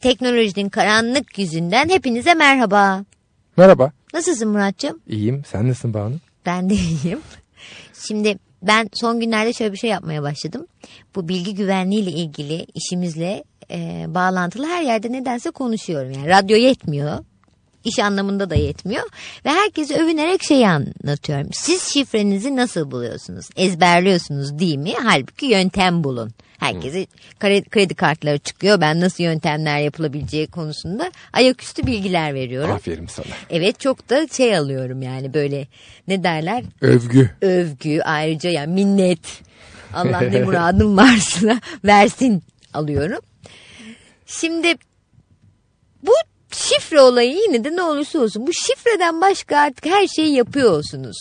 Teknolojinin karanlık yüzünden hepinize merhaba. Merhaba. Nasılsın Muratcığım? İyiyim. Sen nasılsın Banu? Ben de iyiyim. Şimdi ben son günlerde şöyle bir şey yapmaya başladım. Bu bilgi güvenliği ile ilgili işimizle e, bağlantılı her yerde nedense konuşuyorum. Yani radyo yetmiyor. İş anlamında da yetmiyor. Ve herkese övünerek şeyi anlatıyorum. Siz şifrenizi nasıl buluyorsunuz? Ezberliyorsunuz değil mi? Halbuki yöntem bulun. Herkese kredi, kartları çıkıyor. Ben nasıl yöntemler yapılabileceği konusunda ayaküstü bilgiler veriyorum. Aferin sana. Evet çok da şey alıyorum yani böyle ne derler Övgü. övgü ayrıca yani minnet Allah ne muradın varsa versin alıyorum. Şimdi bu şifre olayı yine de ne olursa olsun bu şifreden başka artık her şeyi yapıyor olsunuz.